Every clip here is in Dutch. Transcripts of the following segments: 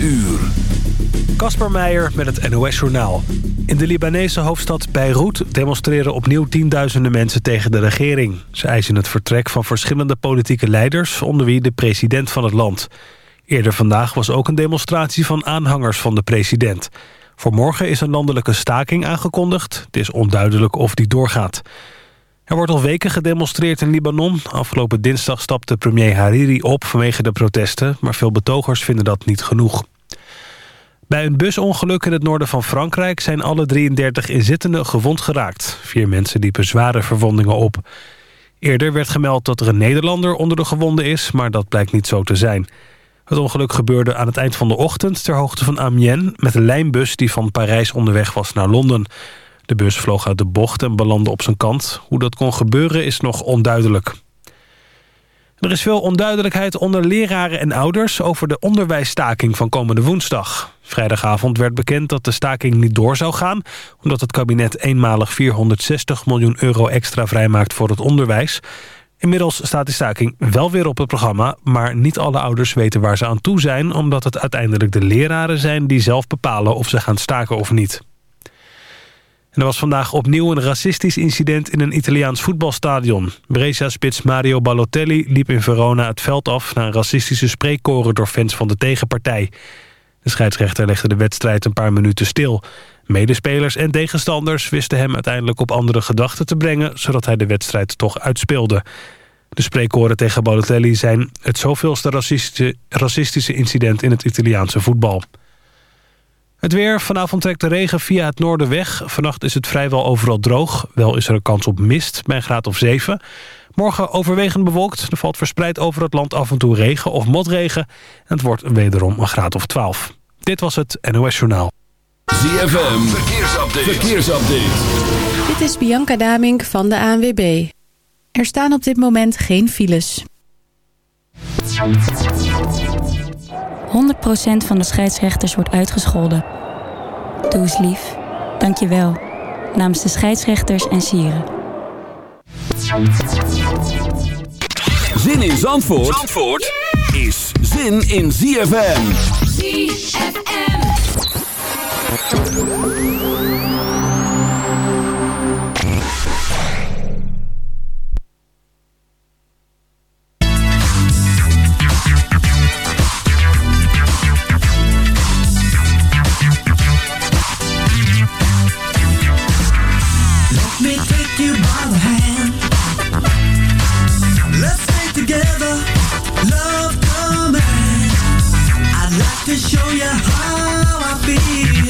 uur. Kasper Meijer met het NOS-journaal. In de Libanese hoofdstad Beirut demonstreren opnieuw tienduizenden mensen tegen de regering. Ze eisen het vertrek van verschillende politieke leiders... onder wie de president van het land. Eerder vandaag was ook een demonstratie van aanhangers van de president. Voor morgen is een landelijke staking aangekondigd. Het is onduidelijk of die doorgaat. Er wordt al weken gedemonstreerd in Libanon. Afgelopen dinsdag stapte premier Hariri op vanwege de protesten... maar veel betogers vinden dat niet genoeg. Bij een busongeluk in het noorden van Frankrijk... zijn alle 33 inzittenden gewond geraakt. Vier mensen liepen zware verwondingen op. Eerder werd gemeld dat er een Nederlander onder de gewonden is... maar dat blijkt niet zo te zijn. Het ongeluk gebeurde aan het eind van de ochtend... ter hoogte van Amiens met een lijnbus die van Parijs onderweg was naar Londen... De bus vloog uit de bocht en belandde op zijn kant. Hoe dat kon gebeuren is nog onduidelijk. Er is veel onduidelijkheid onder leraren en ouders... over de onderwijsstaking van komende woensdag. Vrijdagavond werd bekend dat de staking niet door zou gaan... omdat het kabinet eenmalig 460 miljoen euro extra vrijmaakt voor het onderwijs. Inmiddels staat de staking wel weer op het programma... maar niet alle ouders weten waar ze aan toe zijn... omdat het uiteindelijk de leraren zijn die zelf bepalen of ze gaan staken of niet. Er was vandaag opnieuw een racistisch incident in een Italiaans voetbalstadion. Brescia-spits Mario Balotelli liep in Verona het veld af... na een racistische spreekkoren door fans van de tegenpartij. De scheidsrechter legde de wedstrijd een paar minuten stil. Medespelers en tegenstanders wisten hem uiteindelijk op andere gedachten te brengen... zodat hij de wedstrijd toch uitspeelde. De spreekkoren tegen Balotelli zijn het zoveelste racistische, racistische incident in het Italiaanse voetbal. Het weer. Vanavond trekt de regen via het noorden weg. Vannacht is het vrijwel overal droog. Wel is er een kans op mist bij een graad of 7. Morgen overwegend bewolkt. Er valt verspreid over het land af en toe regen of motregen. En het wordt wederom een graad of 12. Dit was het NOS Journaal. ZFM. Verkeersupdate. Verkeersupdate. Dit is Bianca Damink van de ANWB. Er staan op dit moment geen files. 100% van de scheidsrechters wordt uitgescholden. Doe eens lief. Dank je wel. Namens de scheidsrechters en sieren. Zin in Zandvoort, Zandvoort is zin in ZFM. ZFM. to show you how I feel.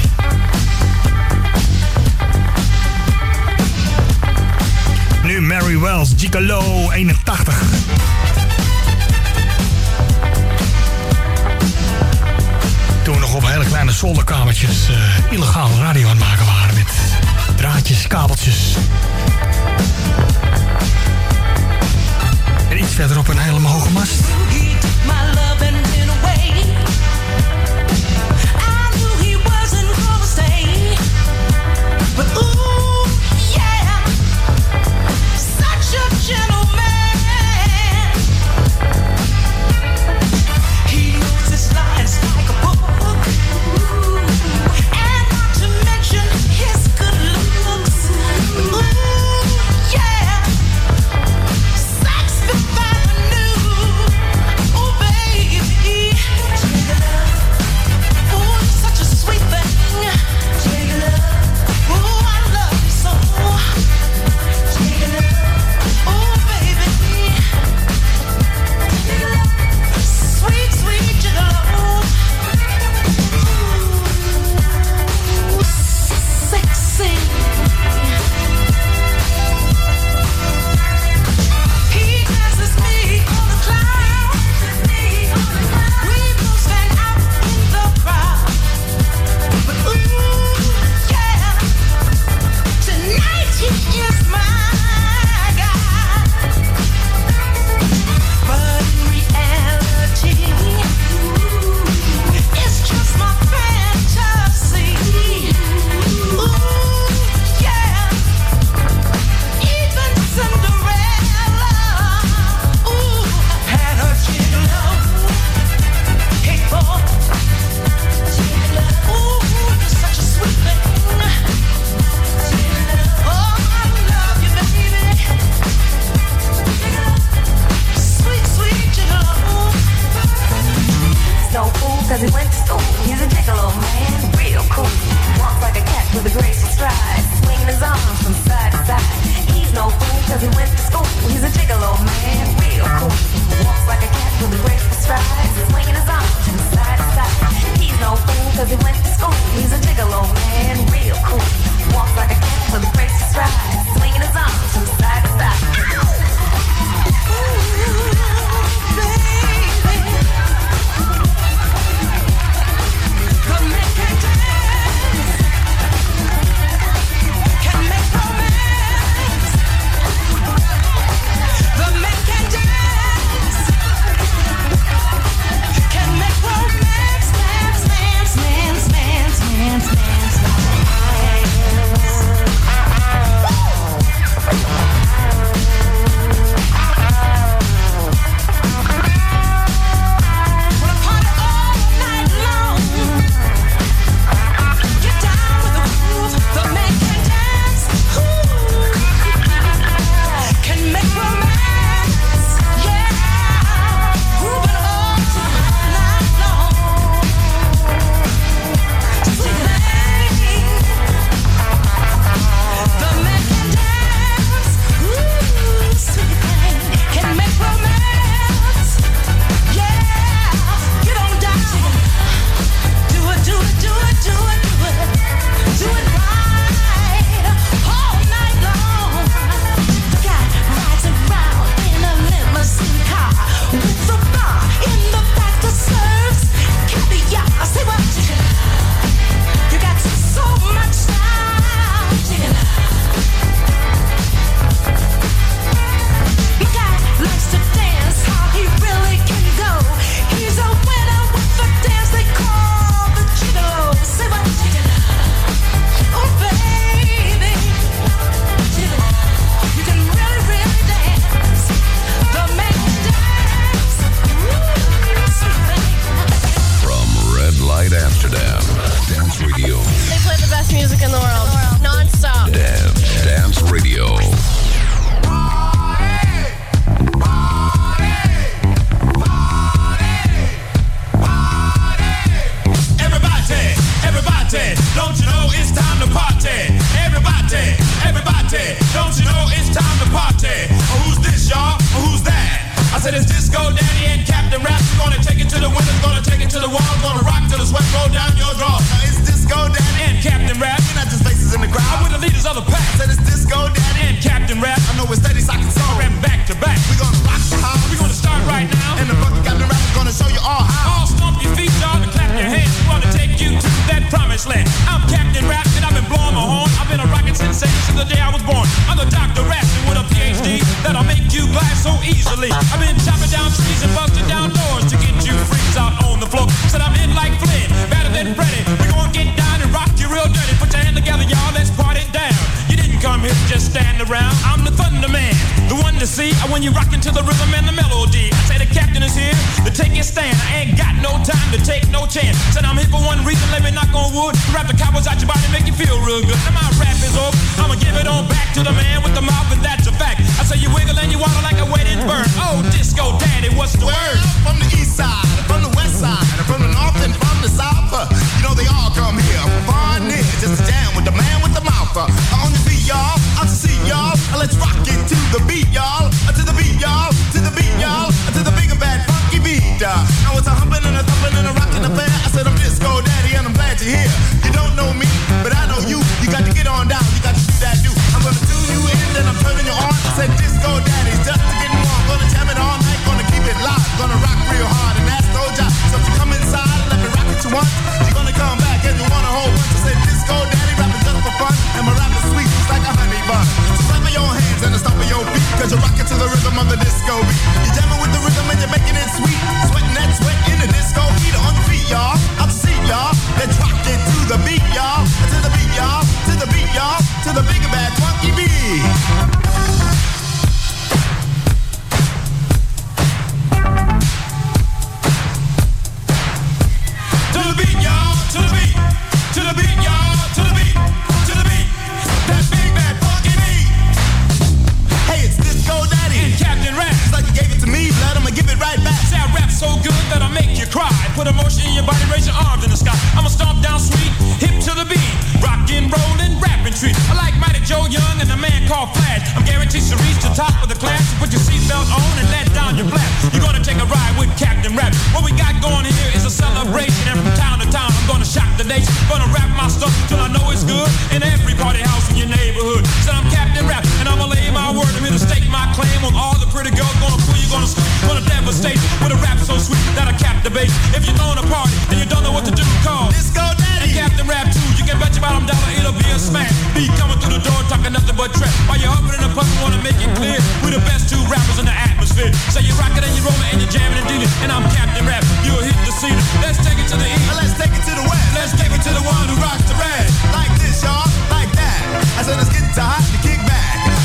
Mary Wells, Gigolo 81. Toen nog op hele kleine zolderkamertjes uh, illegaal radio aan het maken waren met draadjes, kabeltjes. En iets verderop een hele hoge mast. promised land. I'm Captain Rap, and I've been blowing my horn. I've been a rocket sensation since the day I was born. I'm the Dr. Rapson with a PhD that'll make you glad so easily. I've been chopping down trees and busting down doors to get you freaks out on the floor. Said I'm in like Flynn, better than Freddy. We're gonna get down and rock you real dirty. Put your hand together, y'all, let's party down. You didn't come here to just stand around. I'm the Thunder Man, the one to see when you rockin' to the rhythm and the melody. Captain is here to take your stand. I ain't got no time to take no chance. Said I'm here for one reason. Let me knock on wood. Wrap the cobwebs out your body, make you feel real good. Now my rap is over. I'ma give it on back to the man with the mouth, and that's a fact. I say you wiggle and you waddle like a wedding bird. Oh, disco daddy, what's the well, word? From the east side, from the west side, from the north and from the south. Uh, you know they all come here far near just to jam with the man with the mouth. Uh, on y'all. I see y'all. Let's rock it to the beat, y'all. Put emotion in your body, raise your arms in the sky. I'ma stomp down sweet, hip to the beat. Rockin', rollin', rappin' treat. The called Flash. I'm guaranteed to reach the top of the class. So put your seatbelt on and let down your flap. You're gonna take a ride with Captain Rap. What we got going here is a celebration. And from town to town, I'm gonna shock the nation. Gonna rap my stuff till I know it's good. In every party house in your neighborhood. Said I'm Captain Rap, and I'ma lay my word. I'm here to stake my claim on all the pretty girls. Gonna fool you, gonna scream, gonna devastate. With a rap so sweet that I captivate. If you're throwing a party and you don't know what to do, call Disco Daddy and Captain Rap too. You can bet your bottom dollar it'll be a smash. Be coming through the door talking nothing but trap. While you're huffing and puffing, wanna make it clear. We're the best two rappers in the atmosphere. Say you rockin' and you rollin' and you're jamming and dealing. And I'm Captain Rap. You'll hit the scene. Let's take it to the east. Now let's take it to the west. Let's take it to the one who rocks the rag. Like this, y'all. Like that. I said, let's get to hot to kick back.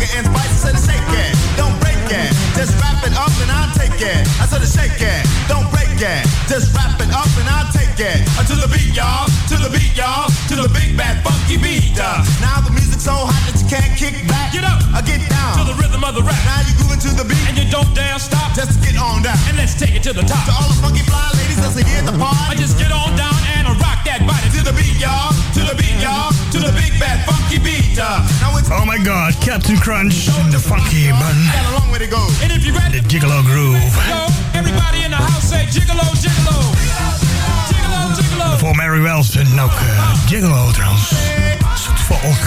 Sugar and spice? I said shake it, don't break it. Just wrap it up and I'll take it. I said shake it, don't break it. Just wrap it up and I'll take it. Uh, to the beat, y'all. To the beat, y'all. To the big bad funky beat. Uh, now the music's so hot that you can't kick back. Get up. I get down. To the rhythm of the rap. now you grooving to the beat. And you don't dare stop. Just get on down. And let's take it to the top. To all the funky fly ladies that's here at the I party. just get on down and rock that body To the beat, y'all. To the beat, y'all. To the big bad funky beat. Uh, now it's Oh my god, Captain Crunch in de funky bun. got a long way to go. And if you're ready De Gigolo Groove. everybody in the house say gigolo, gigolo. Gigolo, gigolo. Voor Mary Wells en ook eh, Gigolo trouwens. Zoet volk.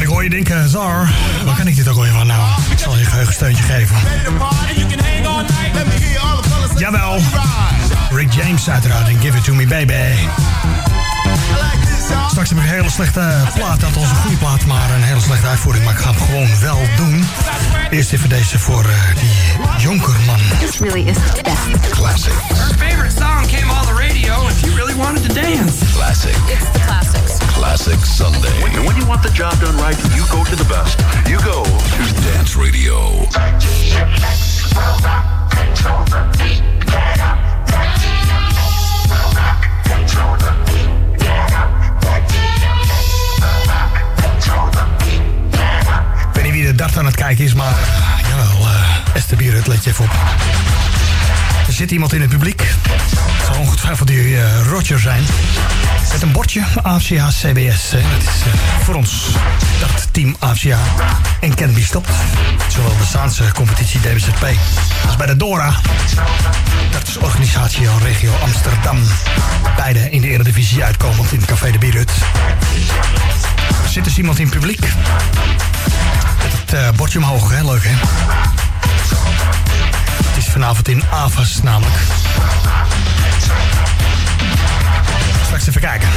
Ik hoor je denken, Zar, waar kan ik dit ook alweer van nou? Ik zal je een geheugensteuntje geven. And you the Jawel. Rick James uiteraard en Give It To Me Baby. Straks heb ik een hele slechte plaat, dat was een goede plaat, maar een hele slechte uitvoering. Maar ik ga hem gewoon wel doen. Eerst even deze voor eh, die Jonkerman. This really is the best. Classic. Her favorite song came on the radio and she really wanted to dance. Classic. It's the classics. Classic Sunday. When, when you want the job done right, you go to the best. You go to Dance Radio. 30 aan het kijken is, maar uh, jawel, uh, Esther Bierut, let je even op. Er zit iemand in het publiek. Het zal ongetwijfeld die uh, Roger zijn. Met een bordje AFCA CBS. Hè. Dat is voor ons dat team AFCA en Canby stopt. Zowel de Zaanse competitie DBZP als bij de DORA. Dat is organisatie van regio Amsterdam. Beide in de Eredivisie uitkomend in Café de Bierut. Er zit dus iemand in het publiek. Uh, bordje omhoog, hè? Leuk, hè? Het is vanavond in Avas namelijk. Straks even kijken.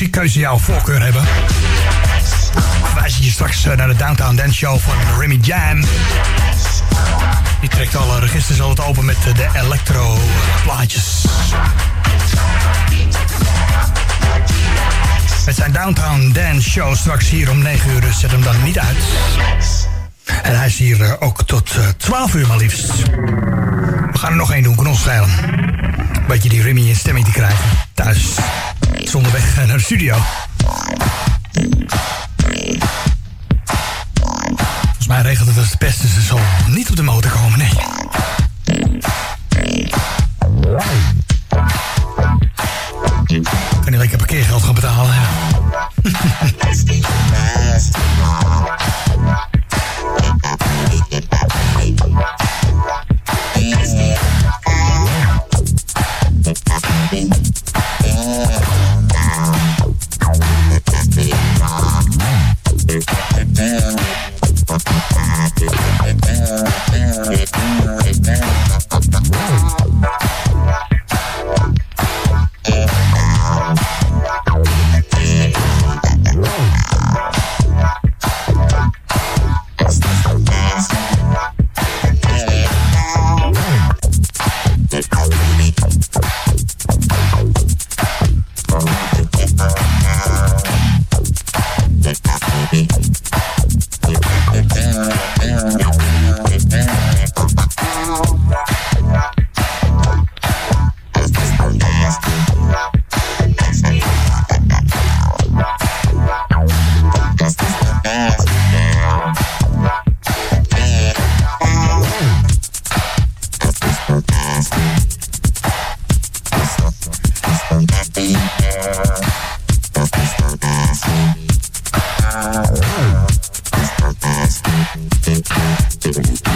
Muziekkeuze jouw voorkeur hebben. Wijs je straks naar de Downtown Dance Show van Remy Jam. Die trekt alle registers altijd open met de electro plaatjes. Met zijn Downtown Dance Show straks hier om 9 uur, zet hem dan niet uit. En hij is hier ook tot 12 uur maar liefst. We gaan er nog één doen, schelen. Beetje die Remy in stemming te krijgen. Thuis zonder weg naar de studio. Volgens mij regelt het als het beste. Ze zal niet op de motor komen, nee. Kan niet lekker parkeergeld gaan betalen. Thank you.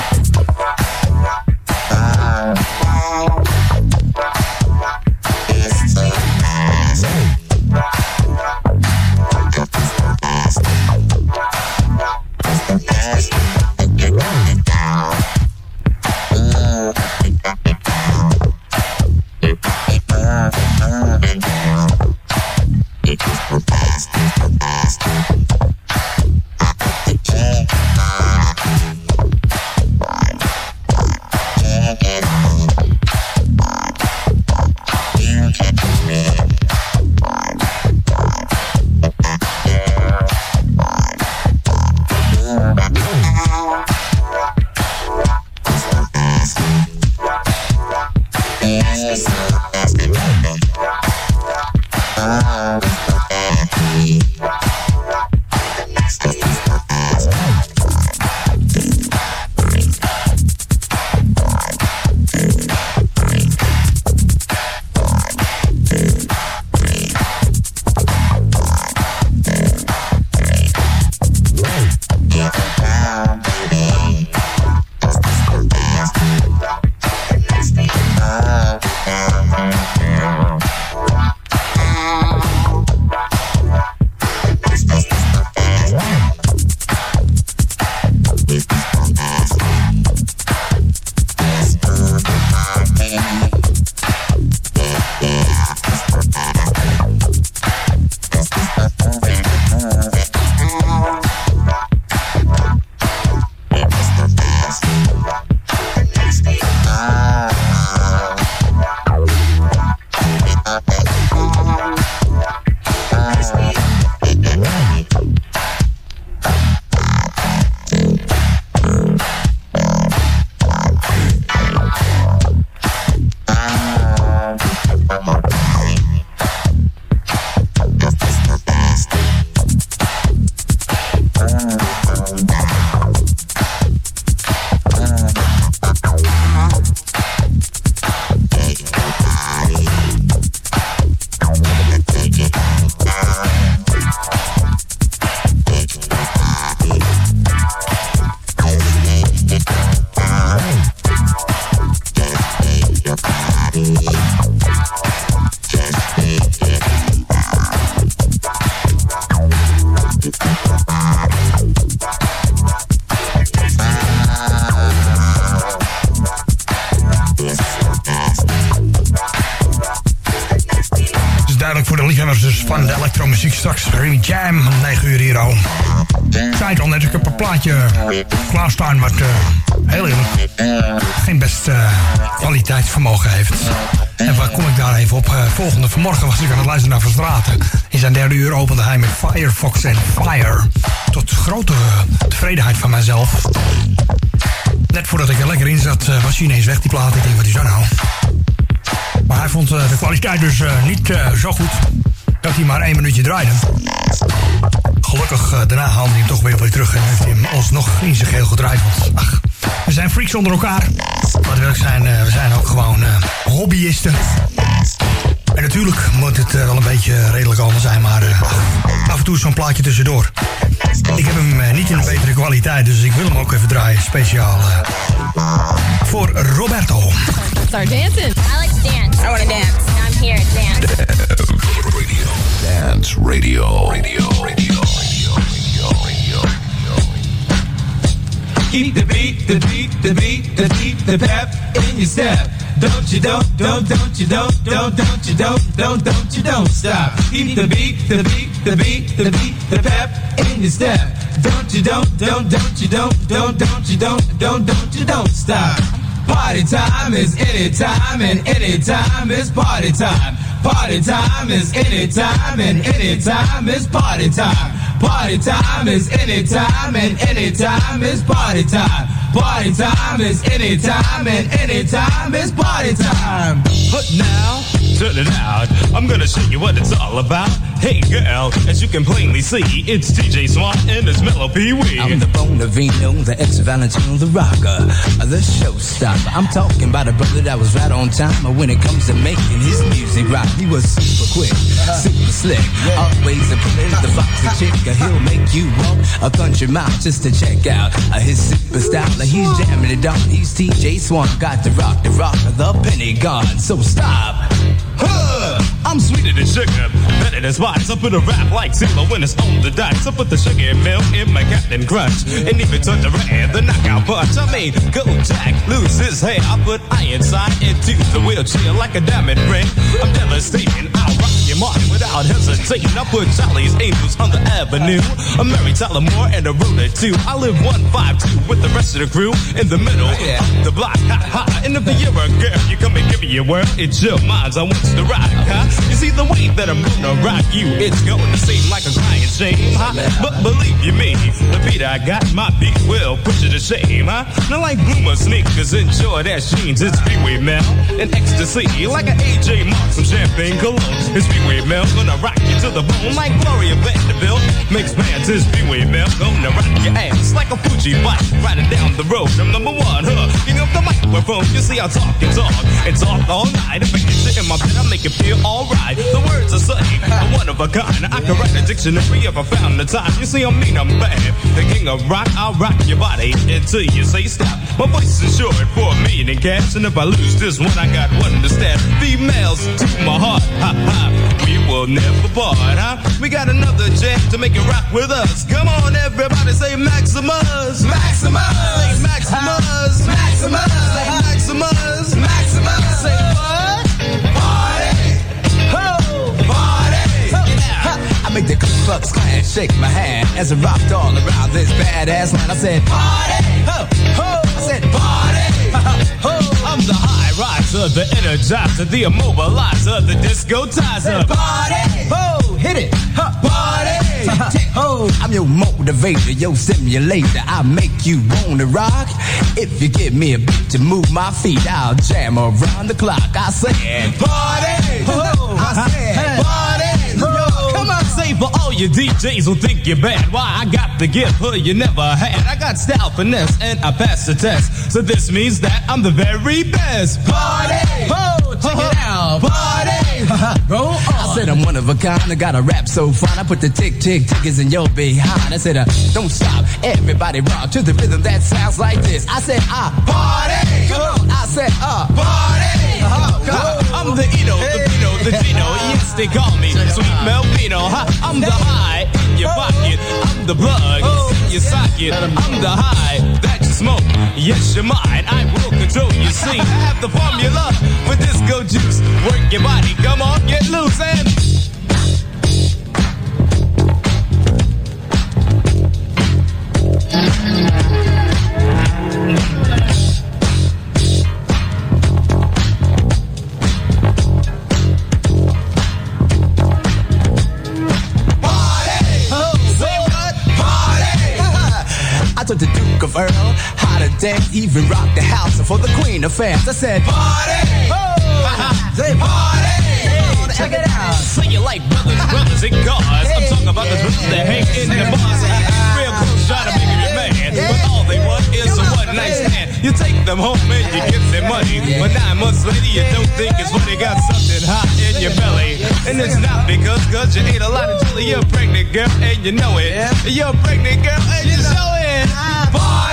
Vanmorgen was ik aan het luisteren naar Verstraten. In zijn derde uur opende hij met Firefox en Fire. Tot grote tevredenheid van mijzelf. Net voordat ik er lekker in zat, eh, was hij ineens weg, die plaat. Ik denk, wat is dat nou? Maar hij vond eh, de kwaliteit dus eh, niet zo goed dat hij maar één minuutje draaide. Gelukkig daarna haalde hij hem toch weer weer terug en heeft hij hem alsnog in zijn geheel gedraaid. Want ach, we zijn freaks onder elkaar. Laten we ook zijn, we zijn ook gewoon hobbyisten. Natuurlijk moet het eh, wel een beetje redelijk allemaal zijn, maar eh, af en toe zo'n plaatje tussendoor. Ik heb hem eh, niet in een betere kwaliteit, dus ik wil hem ook even draaien. Speciaal eh, voor Roberto. Start dancing. I like to dance. I want to dance. I'm here to dance. Radio. Dance Radio. Radio. Radio. Radio. Radio. Keep the beat, the beat, the beat, the beat, the pep in your step. Don't you don't, don't, don't you don't, don't, don't you don't, don't, don't you don't stop. Keep the beat, the beat, the beat, the beat, the pep in your step. Don't you don't, don't, don't you don't, don't, don't you don't, don't, don't you don't stop. Party time is any time and any time is party time. Party time is any time and any time is party time. Party time is any time and any time is party time. Party time is anytime, and anytime is party time. But now, turn it out. I'm gonna show you what it's all about. Hey girl, as you can plainly see, it's TJ Swan and it's Mellow Pee Wee. I'm the Bonavino, the ex Valentino, the rocker, the showstopper. I'm talking about a brother that was right on time when it comes to making his music rock. He was super quick, uh-huh. super slick, always a play the foxy chick. He'll make you walk a country mile just to check out his super style. He's jamming it down. He's TJ Swan, got the rock, the rock, of the Pentagon. So stop. Huh, I'm sweeter than sugar, better than spice. I put a rap like Zilla when it's on the dice. I put the sugar and milk in my Captain Crunch, and even took the red, the knockout punch. I made go Jack lose his hair. I put Ironside into the wheelchair like a diamond ring. I'm devastating. I'll rock your mind without hesitating. I put Charlie's Angels on the avenue. I'm Mary Tyler Moore and a ruler too. I live 152 with the rest of the crew in the middle oh, of the block. Ha ha. And if you're a girl, you come and give me your word. It's your minds I want to rock, huh? You see the way that I'm gonna rock you, it's going to seem like a crying shame, huh? But believe you me, the beat I got, my beat will put you to shame, huh? Not like Boomer sneakers and Jordache jeans, it's Pee-wee Mel and ecstasy, like an AJ Mark, some champagne cologne. It's Pee-wee Mel, gonna rock you to the bone like Gloria Vanderbilt. Makes bands, it's Pee-wee Mel, gonna rock your ass like a Fuji bike, riding down the road. I'm number one, huh? King of the microphone, you see I talk and talk and talk all night. If I get you in my I make it feel alright. The words are saying, I'm one of a kind. I can write a dictionary if I found the time. You see, I mean, I'm bad. The king of rock, I'll rock your body until you say stop. My voice is short for a million in cash, and if I lose this one, I got one to stab. Females to my heart, ha ha. We will never part, huh? We got another jam to make it rock with us. Come on, everybody, say Maximus. Maximus. Say Maximus. Maximus. Say Maximus. Maximus. Say what? Make the Ku Klux Klan shake my hand as I rocked all around this badass land. I said, party, ho, ho. I said, party, ho. I'm the high riser, the energizer, the immobilizer, the discotizer. Party, ho, hit it, huh, party, ho. I'm your motivator, your simulator. I make you wanna rock. If you give me a beat to move my feet, I'll jam around the clock. I said, party, ho. I said, party, for all you DJs who think you're bad. Why I got the gift huh, you never had. I got style finesse and I passed the test. So this means that I'm the very best. Party! Ho, check it out. Party! Go on. I said I'm one of a kind. I got a rap so fine. I put the tick tick tickers in your behind. I said, uh, don't stop. Everybody rock to the rhythm that sounds like this. I said, ah, party! Come on. I said, ah, party! Ha, I'm the Eno, the Pino, the Dino. Yes, they call me Sweet Melvino. Ha, I'm the high in your pocket. I'm the plug in your socket. I'm the high that you smoke. Yes, you're mine. I will control you. See, I have the formula for disco juice. Work your body. Come on, get loose and. Dance, even rock the house for the Queen of Fans. I said, Party! Oh, say party! Hey, check it out. Sing it like brothers, brothers in cars. I'm talking about the brothers that hang in the bars. Real close, try to make you mad. But all they want is a one night stand. You take them home and you give them money. But nine months later, you don't think it's funny. Got something hot in your belly. And it's not because, cause you ate a lot of jelly. You're pregnant, girl, and you know it. You're pregnant, girl, and you know it. Party!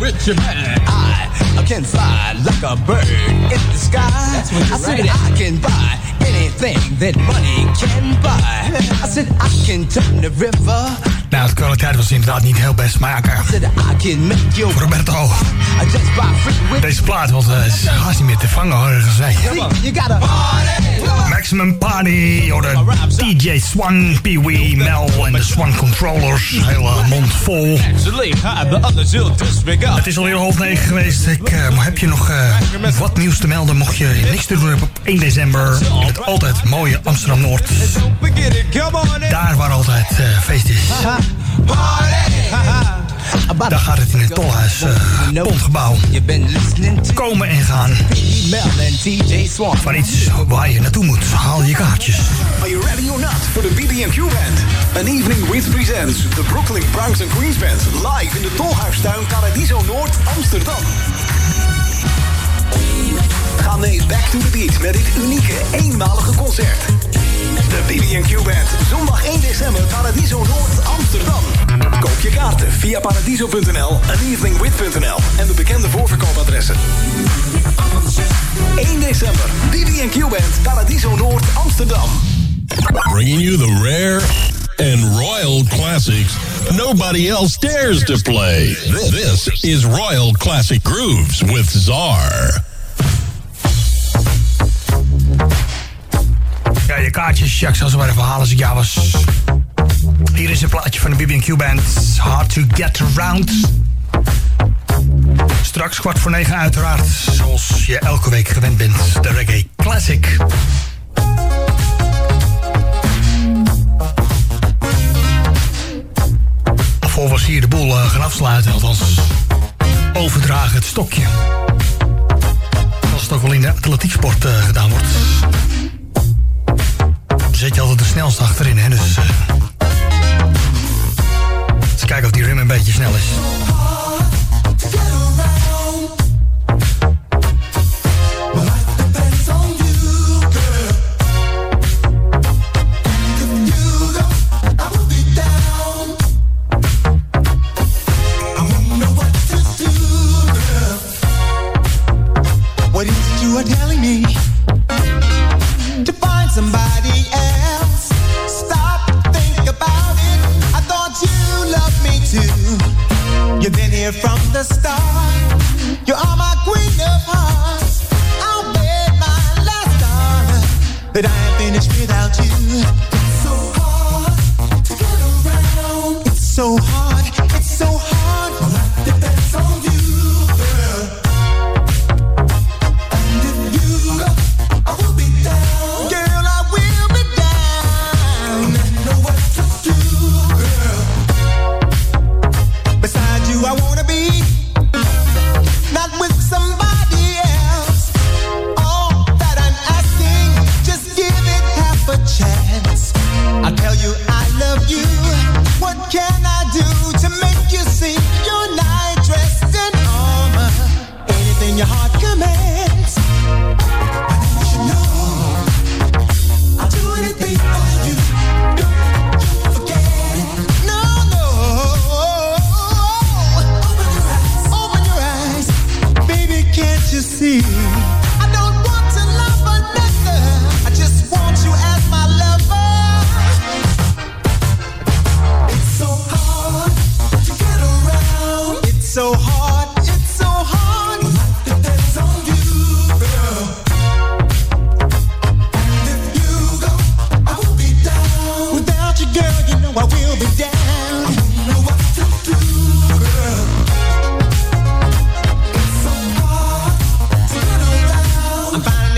With your man. I, I can fly like a bird in the sky. I said I can buy anything that money can buy. I said I can turn the river. Nou, de kwaliteit was inderdaad niet heel best, maar ja, Roberto, deze plaat was uh, is haast niet meer te vangen, hoor. Maximum Party, door de DJ Swan, Pee Wee, Mel en de Swan Controllers. Hele mond vol. Het is alweer half negen geweest. Ik, eh, heb je nog eh, wat nieuws te melden? Mocht je niks te doen hebben op 1 december in het altijd mooie Amsterdam Noord. Don't forget it, come on in. Daar waar altijd eh, feest is. Daar gaat het in het tolhuis, uh, Pontgebouw. Komen en gaan. Van iets waar je naartoe moet. Haal je kaartjes. Are you ready or not for the BB&Q Band? An evening with presents the Brooklyn Bronx and Queens Band. Live in de Tolhuistuin Paradiso Noord, Amsterdam. Mee back to the beat met dit unieke, eenmalige concert. De BB&Q Band, zondag 1 december, Paradiso Noord, Amsterdam. Koop je kaarten via paradiso.nl, aneveningwith.nl en de bekende voorverkoopadressen. 1 december, BB&Q Band, Paradiso Noord, Amsterdam. Bringing you the rare and royal classics nobody else dares to play. This is Royal Classic Grooves with Czar. Je kaartjes. Ja, ik zal ze maar even halen als ik jou was. Hier is een plaatje van de BB&Q Band. Hard to get around. Straks kwart voor negen uiteraard. Zoals je elke week gewend bent. De Reggae Classic. Voor was hier de boel uh, gaan afsluiten. Althans, overdragen het stokje. Als het ook wel in de atletieksport uh, gedaan wordt zet je altijd de snelste achterin, hè? Dus. Uh, eens kijken of die rim een beetje snel is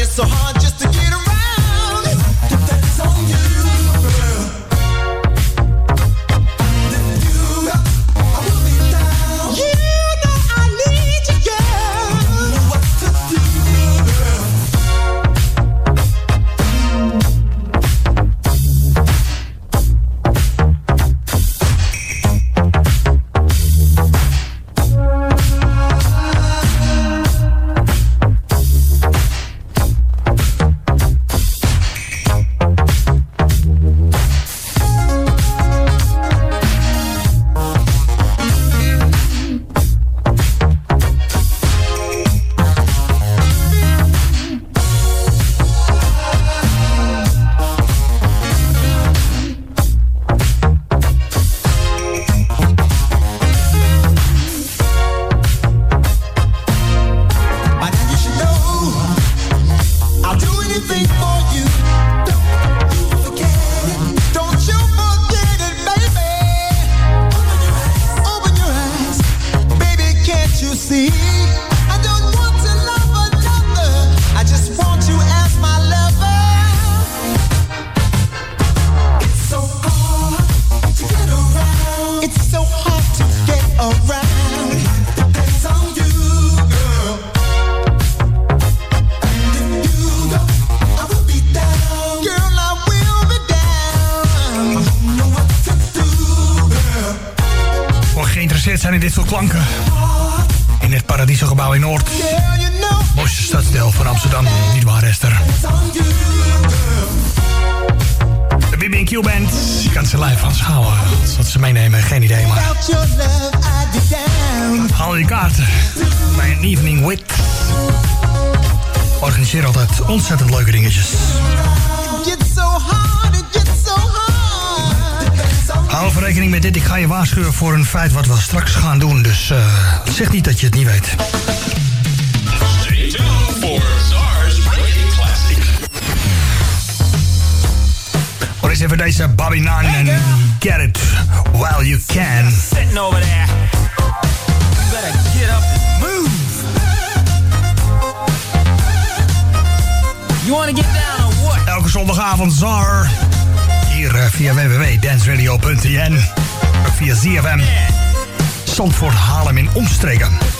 so hard Wat ze meenemen, geen idee, maar... Haal je kaarten bij een evening with. Organiseer altijd ontzettend leuke dingetjes. Hou even rekening met dit. Ik ga je waarschuwen voor een feit wat we straks gaan doen. Dus uh, zeg niet dat je het niet weet. Stay tuned for Breaking Classic. Wat is even deze Bobby Naan en Get It While You Can. Sitting over there. You better get up and move. You wanna get down or what? Elke zondagavond Zar. Hier uh, via www.danceradio.nl Ook via ZFM. Zandvoort Haarlem in omstreken.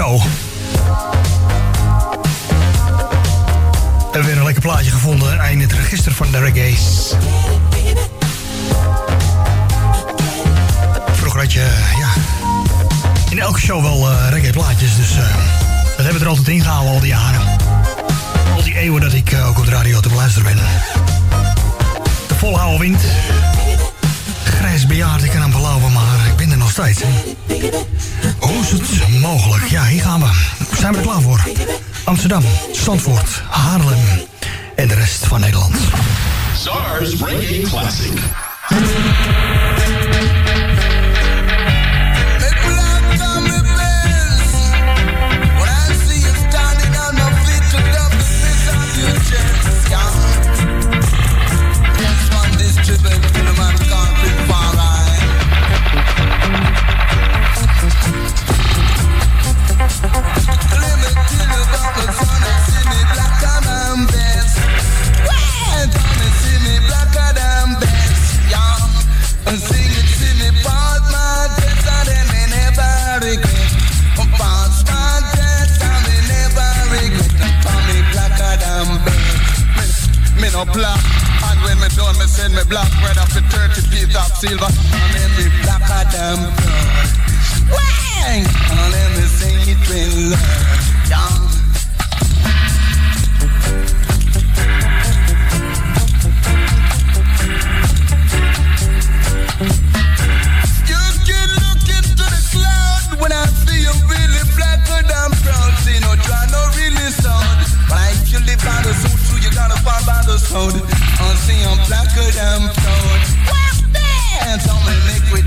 Show. We hebben weer een lekker plaatje gevonden in het register van de reggae's. Vroeger had je, ja, in elke show wel uh, reggae plaatjes, dus uh, dat hebben we er altijd ingehouden al die jaren. Al die eeuwen dat ik uh, ook op de radio te beluisteren ben. De volhouden wind. Grijs bejaard, ik kan hem beloven, maar nog steeds. Hoe is het mogelijk? Ja, hier gaan we. Zijn we er klaar voor? Amsterdam, Zandvoort, Haarlem en de rest van Nederland. SARS Reggae Classic. Black. And when me done, me send me black bread up to 30 feet of silver. And then me blacker than blood. Wang! And let me sing it with love. Yeah. Fall by the sound. I see I'm blacker than brown. Walk there! So me make we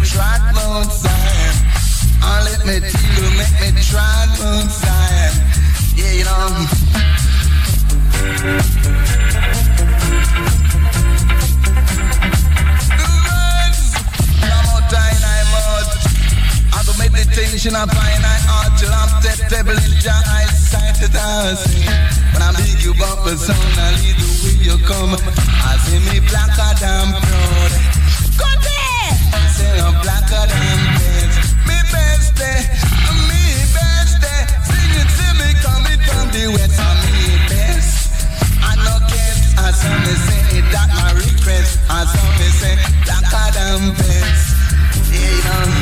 meditation up in my heart till I'm dead, devil in your eyes, sight to dancing. When I big you up a sound, I lead the way you come. I see me blacker than proud. Go there! I say I'm blacker than best. Me best day, me best day. Sing it to me, coming from the west, I'm me best. I no guess, I saw me say it, that my request. I saw me say blacker than best. Yeah, you know.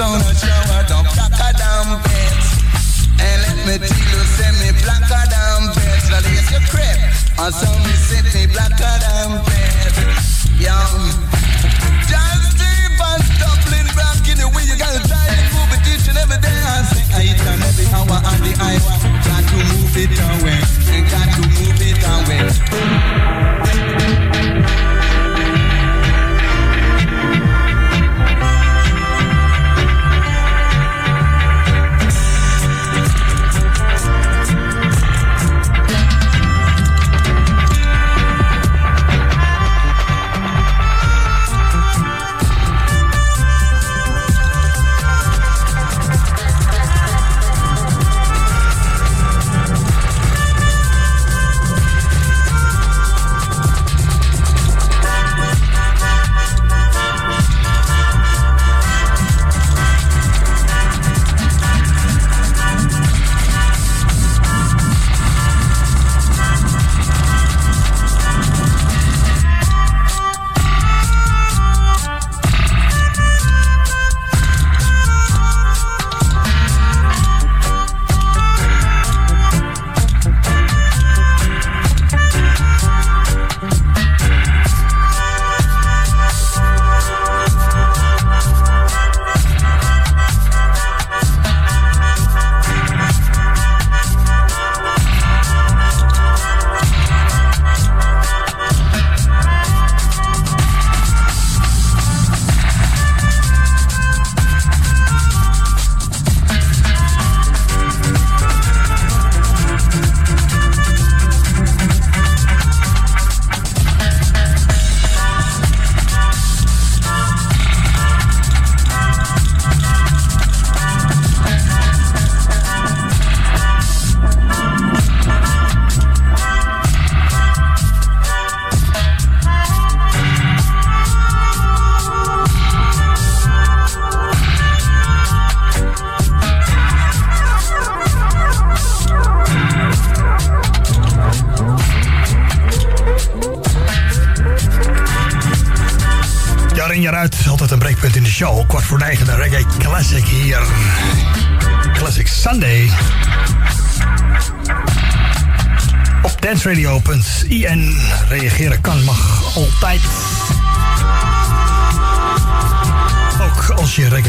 Sound of shower down, blacker down beds. And let me tell you, send me blacker down beds. Now there's your crib, and so me set me down bed. Yeah. Just deep and stumbling back in the way you gotta try and move it each and every day. I say I on every hour on the hour. Got to move it away, got to move it away.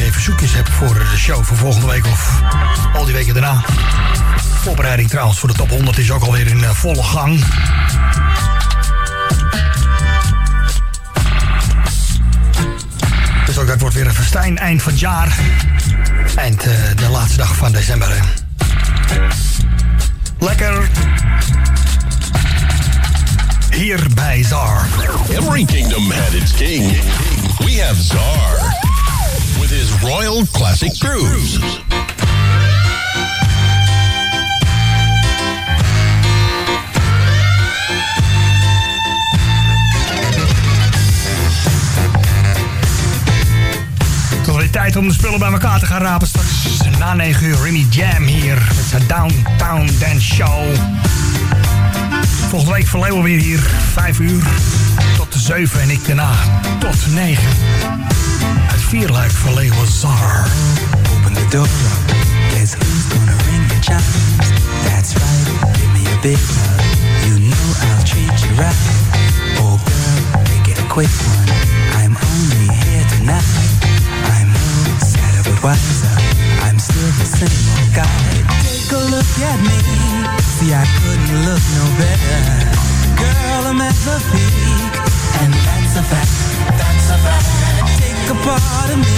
Reggae verzoekjes hebt voor de show van volgende week of al die weken daarna. Voorbereiding trouwens voor de top 100 is ook alweer in eh, volle gang. Dus ook dat wordt weer een festijn eind van het jaar. Eind uh, de laatste dag van december. Lekker. Hier bij Zar. Every kingdom had its king. We have Czar. With his royal classic grooves. tijd om de spullen bij elkaar te gaan rapen. Straks na 9 uur Remy Jam hier met zijn Downtown Dance Show. Volgende week verleeuwen we weer hier 5 uur tot 7 en ik daarna tot 9. Het vierluik verleeuwen Zar. Open the door. Guess who's gonna ring the chimes? That's right, give me a big hug. You know I'll treat you right. Oh girl, make it a quick one. I'm only here tonight. I'm older, but wiser. I'm still the same old guy. Take a look at me. See, I couldn't look no better. Girl, I'm at the peak, and that's a fact, that's a fact. Take a part of me,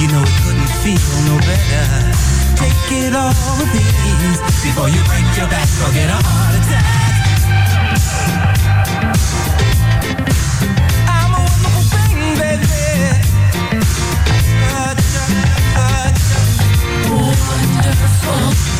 you know it couldn't feel no better. Take it all with ease before you break your back or get a heart attack. I'm a wonderful thing, baby. Wonderful.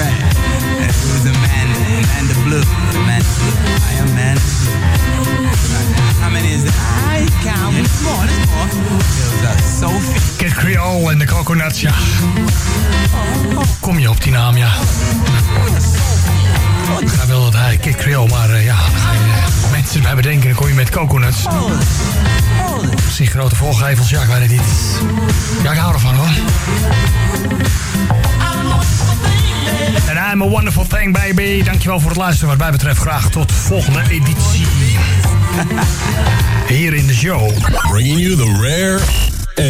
Long? Right. And it was Amanda, Amanda Blue. Amanda Blue. I am Amanda Blue. How many is that? I count. There's more, there's more. There was Sophie. Kid Creole en de Coconuts, ja. Kom je op die naam, ja. Ik wel dat hij Kid Creole, maar eh, ja, ga eh, mensen erbij bedenken. Dan kom je met Coconuts. Misschien grote volgevels, ja, ik weet het niet. Ja, ik hou ervan hoor. En I'm a wonderful thing, baby. Dankjewel voor het luisteren. Wat mij betreft graag tot volgende editie. Hier in de show. Bringing you the rare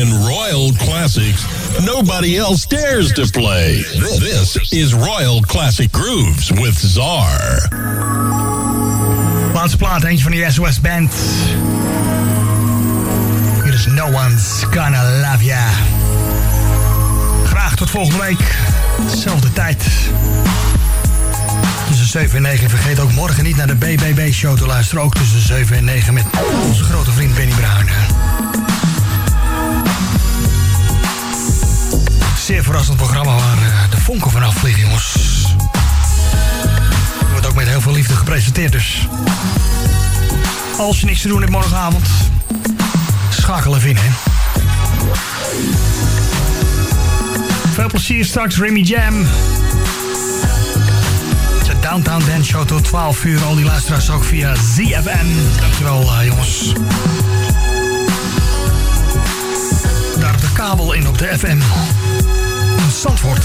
and royal classics nobody else dares to play. This is Royal Classic Grooves with Czar. Laatste plaat, eentje van de SOS Band. Is No One's Gonna Love Ya. Volgende week. Zelfde tijd. Tussen 7 en 9. Vergeet ook morgen niet naar de BBB-show te luisteren. Ook tussen 7 en 9 met onze grote vriend Benny Bruin. Zeer verrassend programma waar eh, de vonken vanaf vliegen, jongens. Wordt ook met heel veel liefde gepresenteerd, dus... Als je niks te doen hebt morgenavond, schakel even in, hè. Veel plezier straks, Remy Jam. De Downtown Dance Show tot 12 uur. Al die luisteraars ook via ZFM. Dankjewel, uh, jongens. Daar de kabel in op de FM. In Zandvoort.